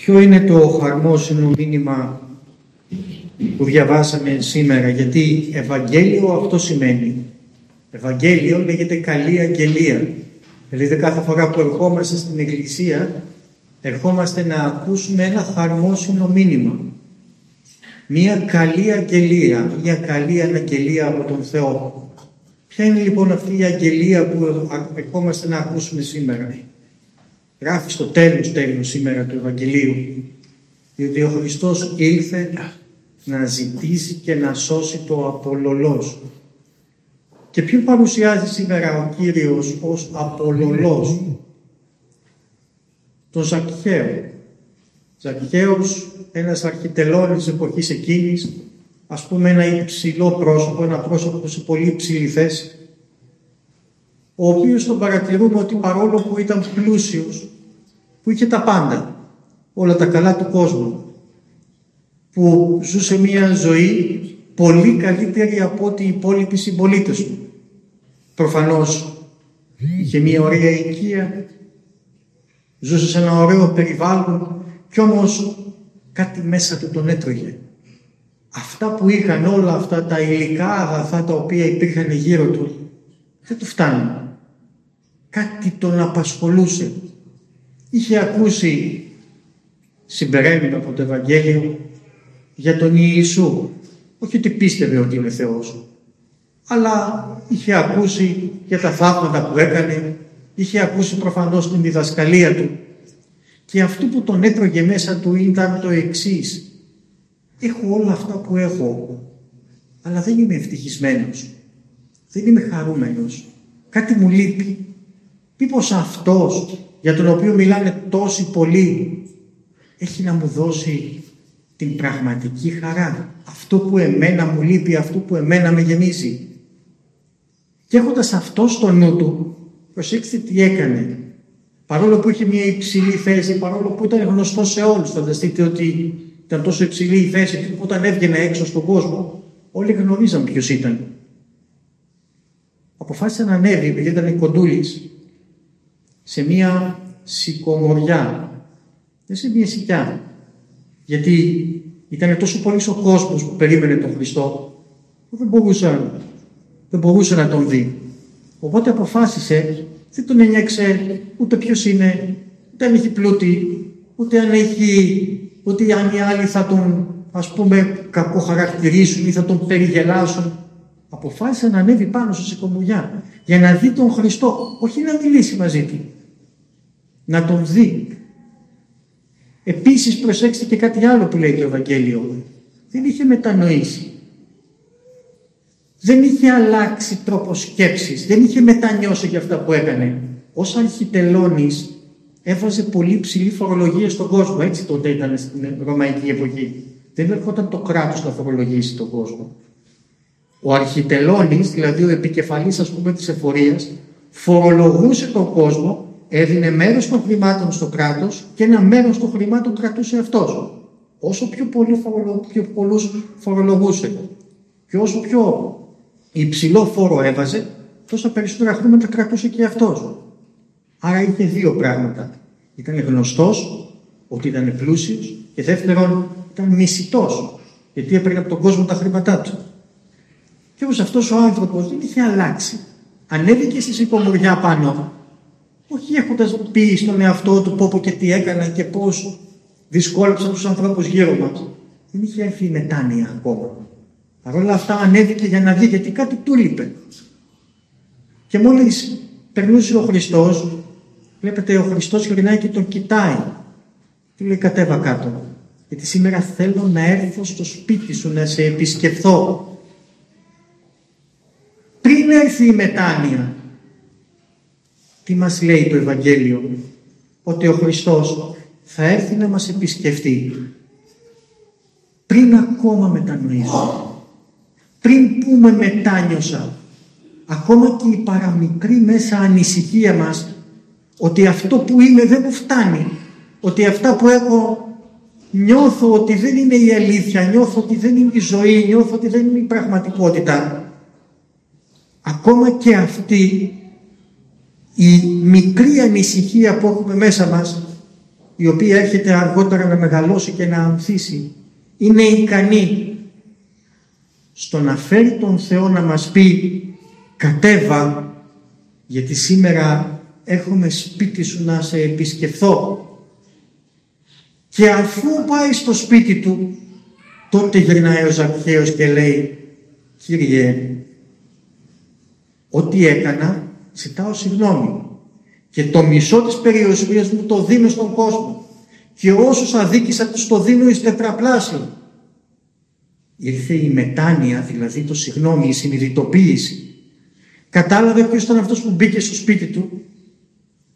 Ποιο είναι το χαρμόσυνο μήνυμα που διαβάσαμε σήμερα, γιατί Ευαγγέλιο αυτό σημαίνει. Ευαγγέλιο λέγεται καλή αγγελία. Δηλαδή κάθε φορά που ερχόμαστε στην Εκκλησία, ερχόμαστε να ακούσουμε ένα χαρμόσυνο μήνυμα. Μία καλή αγγελία, μία καλή αναγγελία από τον Θεό. Ποια είναι λοιπόν αυτή η αγγελία που ερχόμαστε να ακούσουμε σήμερα; Γράφει στο τέλος τέλος σήμερα του Ευαγγελίου. Διότι ο Χριστός ήλθε να ζητήσει και να σώσει το απολολός. Και ποιον παρουσιάζει σήμερα ο Κύριος ως απολολός; Τον Ζακχαίο. Ζακχαίος, ένας αρχιτελώνης της εποχής εκείνης, ας πούμε ένα υψηλό πρόσωπο, ένα πρόσωπο σε πολύ υψηλή θέση, ο οποίος τον παρατηρούμε ότι παρόλο που ήταν πλούσιος, που είχε τα πάντα, όλα τα καλά του κόσμου, που ζούσε μια ζωή πολύ καλύτερη από ό,τι οι υπόλοιποι συμπολίτες του. Προφανώς είχε μια ωραία οικία, ζούσε σε ένα ωραίο περιβάλλον κι όμως κάτι μέσα του τον έτρωγε. Αυτά που είχαν όλα αυτά τα υλικά αγαθά τα οποία υπήρχαν γύρω του δεν του φτάνουν. Κάτι τον απασχολούσε. Είχε ακούσει συμπεραίνουμε από το Ευαγγέλιο για τον Ιησού. Όχι ότι πίστευε ότι είναι Θεός, αλλά είχε ακούσει για τα θαύματα που έκανε, είχε ακούσει προφανώς την διδασκαλία του και αυτό που τον έτρωγε μέσα του ήταν το εξής. Έχω όλα αυτά που έχω, αλλά δεν είμαι ευτυχισμένος. Δεν είμαι χαρούμενος. Κάτι μου λείπει. Μήπως αυτός για τον οποίο μιλάνε τόσοι πολλοί έχει να μου δώσει την πραγματική χαρά. Αυτό που εμένα μου λείπει, αυτό που εμένα με γεμίζει. Και έχοντας αυτό στο νου του, προσέξτε τι έκανε. Παρόλο που είχε μια υψηλή θέση, παρόλο που ήταν γνωστό σε όλους, φανταστείτε ότι ήταν τόσο υψηλή η θέση του που όταν έβγαινε έξω στον κόσμο, όλοι γνωρίζαν ποιος ήταν. Αποφάσισε να ανέβει, επειδή ήταν κοντούλης, σε μια σικομοριά, δεν σε μια σικιά, γιατί ήταν τόσο πολύς ο κόσμος που περίμενε τον Χριστό, που δεν μπορούσε, δεν μπορούσε να τον δει. Οπότε αποφάσισε, δεν τον ένιωξε ούτε ποιος είναι, ούτε αν έχει πλούτη, ούτε αν έχει, ούτε αν οι άλλοι θα τον ας πούμε κακοχαρακτηρίσουν ή θα τον περιγελάσουν. Αποφάσισε να ανέβει πάνω στη σηκωμουριά για να δει τον Χριστό, όχι να μιλήσει μαζί του. Να τον δει, Επίσης προσέξτε και κάτι άλλο που λέει το Ευαγγέλιο. Δεν είχε μετανοήσει. Δεν είχε αλλάξει τρόπο σκέψης. Δεν είχε μετανιώσει για αυτά που έκανε. Ως αρχιτελώνης έβαζε πολύ ψηλή φορολογία στον κόσμο. Έτσι τότε ήταν στην Ρωμαϊκή εποχή. Δεν έρχονταν το κράτος να φορολογήσει τον κόσμο. Ο αρχιτελώνης, δηλαδή ο επικεφαλής ας πούμε της εφορίας, φορολογούσε τον κόσμο έδινε μέρος των χρημάτων στο κράτος και ένα μέρος των χρημάτων κρατούσε αυτός. Όσο πιο, πολύ φορολο, πιο πολλούς φορολογούσε και όσο πιο υψηλό φόρο έβαζε, τόσο περισσότερα χρήματα κρατούσε και αυτός. Άρα είχε δύο πράγματα. Ήταν γνωστός ότι ήταν πλούσιος και δεύτερον ήταν μισητός γιατί έπαιρνε από τον κόσμο τα χρήματά του. Και όμως αυτός ο άνθρωπος δεν είχε αλλάξει. Ανέβηκε στη σηκωμουριά πάνω όχι έχοντας πει στον εαυτό του πω, και τι έκανα και πώ δυσκόλεψαν τους ανθρώπους γύρω μας. Δεν είχε έρθει η μετάνοια ακόμα. Παρ' όλα αυτά ανέβηκε για να δει γιατί κάτι του λείπε. Και μόλις περνούσε ο Χριστός, βλέπετε ο Χριστός γυρνάει και τον κοιτάει. Του λέει κατέβα κάτω. Γιατί σήμερα θέλω να έρθω στο σπίτι σου να σε επισκεφθώ. Πριν έρθει η μετάνοια, τι μας λέει το Ευαγγέλιο, ότι ο Χριστός θα έρθει να μας επισκεφτεί πριν ακόμα μετανοήσω, πριν πούμε μετάνιωσα, ακόμα και η παραμικρή μέσα ανησυχία μας ότι αυτό που είμαι δεν μου φτάνει, ότι αυτά που έχω νιώθω ότι δεν είναι η αλήθεια, νιώθω ότι δεν είναι η ζωή, νιώθω ότι δεν είναι η πραγματικότητα. Ακόμα και αυτή η μικρή ανησυχία που έχουμε μέσα μας η οποία έρχεται αργότερα να μεγαλώσει και να ανθίσει, είναι ικανή στο να φέρει τον Θεό να μας πει κατέβα γιατί σήμερα έχουμε σπίτι σου να σε επισκεφθώ και αφού πάει στο σπίτι του τότε γυρνάει ο Ζακχαίος και λέει Κύριε ό,τι έκανα ζητάω συγγνώμη και το μισό της περιουσίας μου το δίνω στον κόσμο και όσους αδίκησα τους το δίνω εις τετραπλάσιο. Ήρθε η μετάνοια, δηλαδή το συγγνώμη, η συνειδητοποίηση. Κατάλαβε ποιος ήταν αυτός που μπήκε στο σπίτι του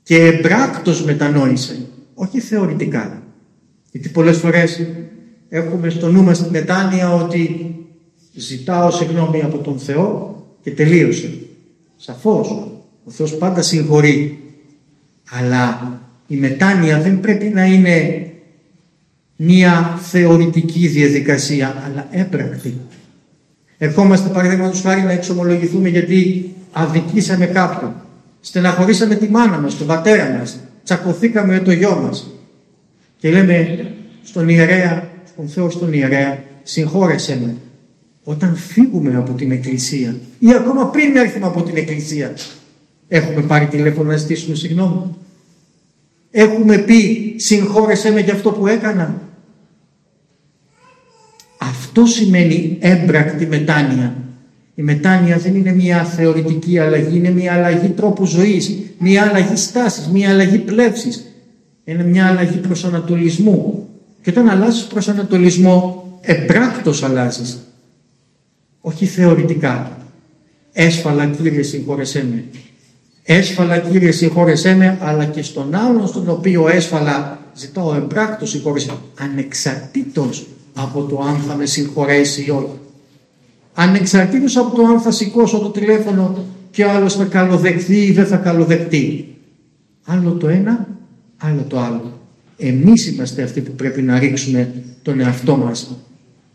και εμπράκτος μετανόησε, όχι θεωρητικά. Γιατί πολλές φορές έχουμε στο νου μας την μετάνοια ότι ζητάω συγγνώμη από τον Θεό και τελείωσε. Σαφώς, ο Θεός πάντα συγχωρεί αλλά η μετάνοια δεν πρέπει να είναι μία θεωρητική διαδικασία, αλλά έπρακτη. Ερχόμαστε παραδείγματος χάρη να εξομολογηθούμε γιατί αδικήσαμε κάποιον. Στεναχωρήσαμε τη μάνα μας, τον πατέρα μας. Τσακωθήκαμε με το γιο μας. Και λέμε στον ιερέα, στον Θεό στον ιερέα, συγχώρεσέ με. Όταν φύγουμε από την εκκλησία ή ακόμα πριν έρθουμε από την εκκλησία Έχουμε πάρει τηλέφωνο να ζητήσουμε συγγνώμη. Έχουμε πει συγχώρεσέ με για αυτό που έκανα. Αυτό σημαίνει έμπρακτη μετάνοια. Η μετάνοια δεν είναι μια θεωρητική αλλαγή, είναι μια αλλαγή τρόπου ζωής, μια αλλαγή στάσης, μια αλλαγή πλεύσης. Είναι μια αλλαγή προσανατολισμού. Και όταν αλλάζεις προσανατολισμό, εμπράκτος αλλάζεις. Όχι θεωρητικά. Έσφαλα Κύριε συγχώρεσέ με. Έσφαλα Κύριε συγχώρεσέ με, αλλά και στον άλλον στον οποίο έσφαλα ζητάω εμπράκτο συγχώρεσέ ανεξαρτήτως από το αν θα με συγχωρέσει ή όχι. Ανεξαρτήτως από το αν θα σηκώσω το τηλέφωνο και ο άλλος θα καλοδεχθεί ή δεν θα καλοδεχτεί. Άλλο το ένα, άλλο το άλλο. Εμείς είμαστε αυτοί που πρέπει να ρίξουμε τον εαυτό μας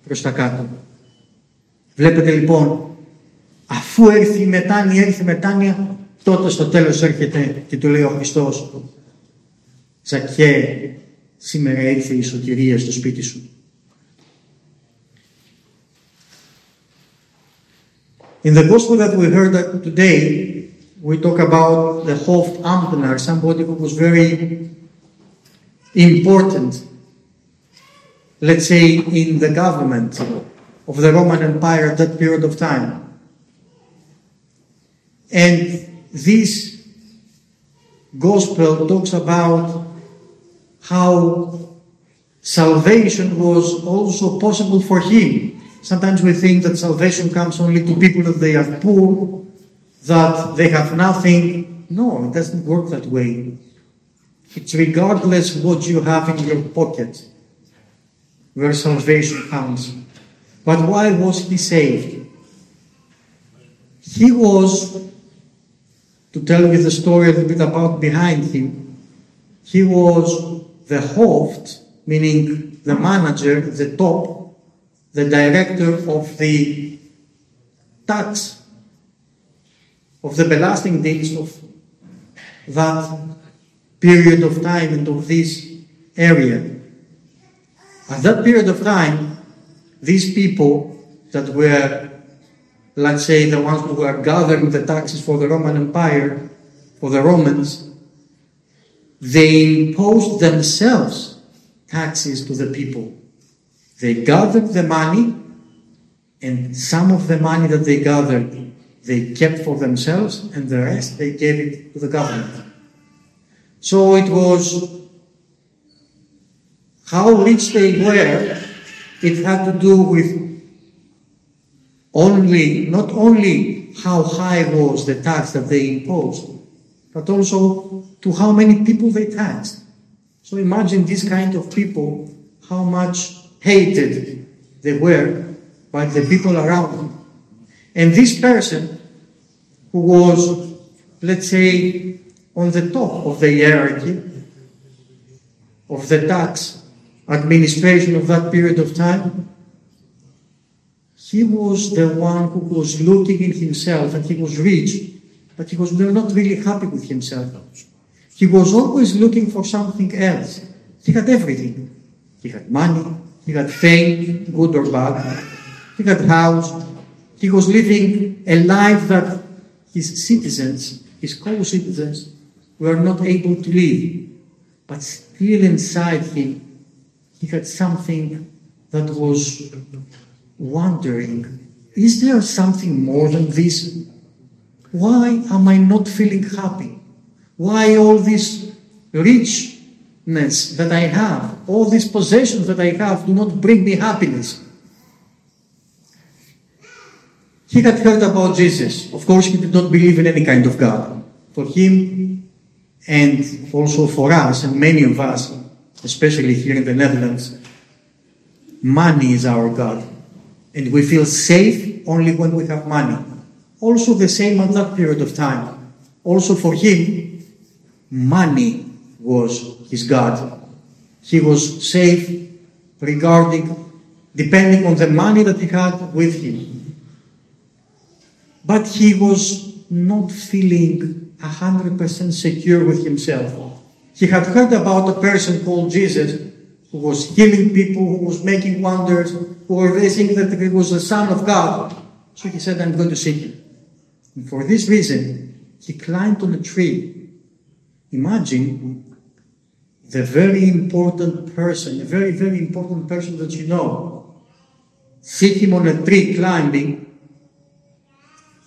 προς τα κάτω. Βλέπετε λοιπόν, αφού έρθει η μετάνοια, έρθει η μετάνοια, τότε στο τέλος έρχεται και του λέει ο Χριστός Ζακέ, σήμερα ήρθε η σωτηρία στο σπίτι σου. In the gospel that we heard today, we talk about the Hoftamtner, somebody who was very important, let's say, in the government of the Roman Empire at that period of time. And this gospel talks about how salvation was also possible for him. Sometimes we think that salvation comes only to people that they are poor, that they have nothing. No, it doesn't work that way. It's regardless what you have in your pocket where salvation comes. But why was he saved? He was to tell you the story a little bit about behind him. He was the host, meaning the manager, the top, the director of the tax, of the belasting deeds of that period of time and of this area. At that period of time, these people that were let's say the ones who were gathering the taxes for the Roman Empire, for the Romans, they imposed themselves taxes to the people. They gathered the money, and some of the money that they gathered, they kept for themselves, and the rest they gave it to the government. So it was how rich they were, it had to do with only, not only how high was the tax that they imposed, but also to how many people they taxed. So imagine this kind of people, how much hated they were by the people around them. And this person who was, let's say, on the top of the hierarchy of the tax administration of that period of time, he was the one who was looking in himself and he was rich, but he was not really happy with himself. He was always looking for something else. He had everything. He had money, he had fame, good or bad. He had house. He was living a life that his citizens, his co-citizens, were not able to live. But still inside him, he had something that was wondering, is there something more than this? Why am I not feeling happy? Why all this richness that I have, all these possessions that I have do not bring me happiness? He had heard about Jesus. Of course, he did not believe in any kind of God. For him, and also for us, and many of us, especially here in the Netherlands, money is our God. And we feel safe only when we have money. Also, the same at that period of time. Also, for him, money was his God. He was safe regarding, depending on the money that he had with him. But he was not feeling 100% secure with himself. He had heard about a person called Jesus who was healing people, who was making wonders, who were saying that he was the Son of God. So he said, I'm going to seek him. And for this reason, he climbed on a tree. Imagine the very important person, a very, very important person that you know, see him on a tree climbing,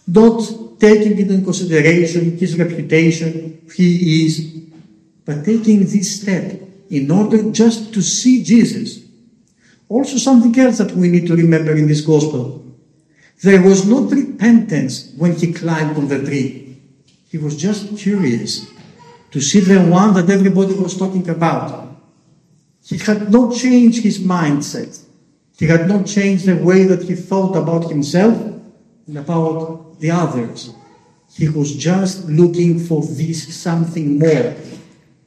not taking into consideration his reputation, who he is, but taking this step in order just to see Jesus. Also, something else that we need to remember in this gospel. There was not repentance when he climbed on the tree. He was just curious to see the one that everybody was talking about. He had not changed his mindset. He had not changed the way that he thought about himself and about the others. He was just looking for this something more.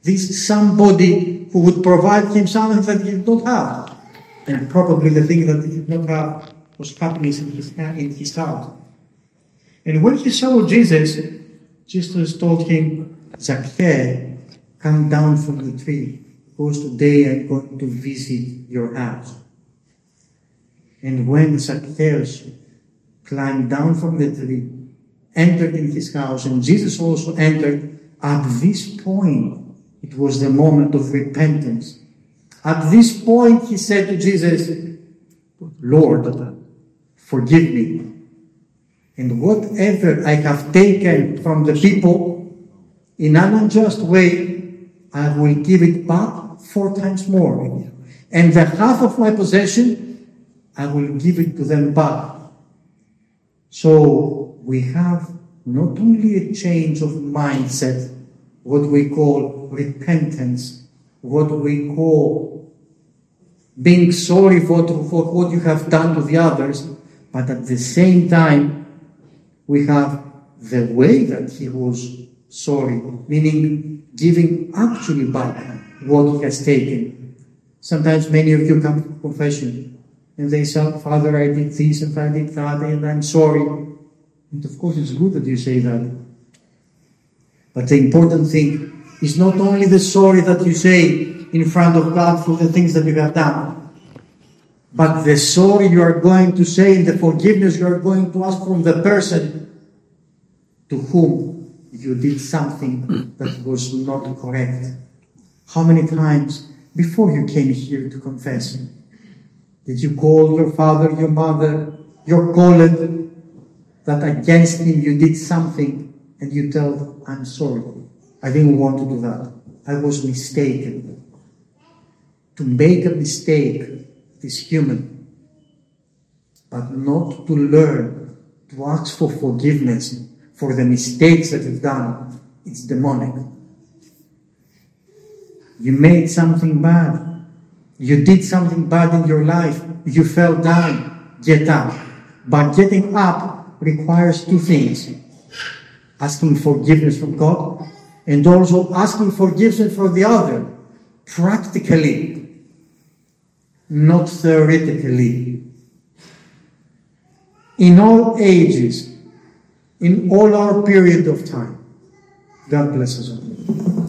This somebody who would provide him something that he did not have. And probably the thing that he did not have was happiness in his, in his heart. And when he saw Jesus, Jesus told him, Zacchaeus, come down from the tree, because today I'm going to visit your house. And when Zacchaeus climbed down from the tree, entered in his house, and Jesus also entered, at this point, it was the moment of repentance. At this point, he said to Jesus, Lord, forgive me. And whatever I have taken from the people in an unjust way, I will give it back four times more. And the half of my possession, I will give it to them back. So we have not only a change of mindset, what we call repentance, what we call being sorry for, for what you have done to the others, but at the same time, we have the way that he was sorry, meaning giving actually back what he has taken. Sometimes many of you come to confession and they say, Father, I did this and I did that and I'm sorry. And of course, it's good that you say that. But the important thing is not only the sorry that you say in front of God for the things that you have done, but the sorry you are going to say and the forgiveness you are going to ask from the person to whom you did something that was not correct. How many times before you came here to confess did you call your father, your mother, your colleague that against him you did something and you tell, I'm sorry. I didn't want to do that. I was mistaken. To make a mistake is human, but not to learn to ask for forgiveness for the mistakes that you've done. It's demonic. You made something bad. You did something bad in your life. You fell down. Get up. But getting up requires two things. Asking forgiveness from God and also asking forgiveness from the other. Practically. Not theoretically. In all ages, in all our period of time. God bless us all.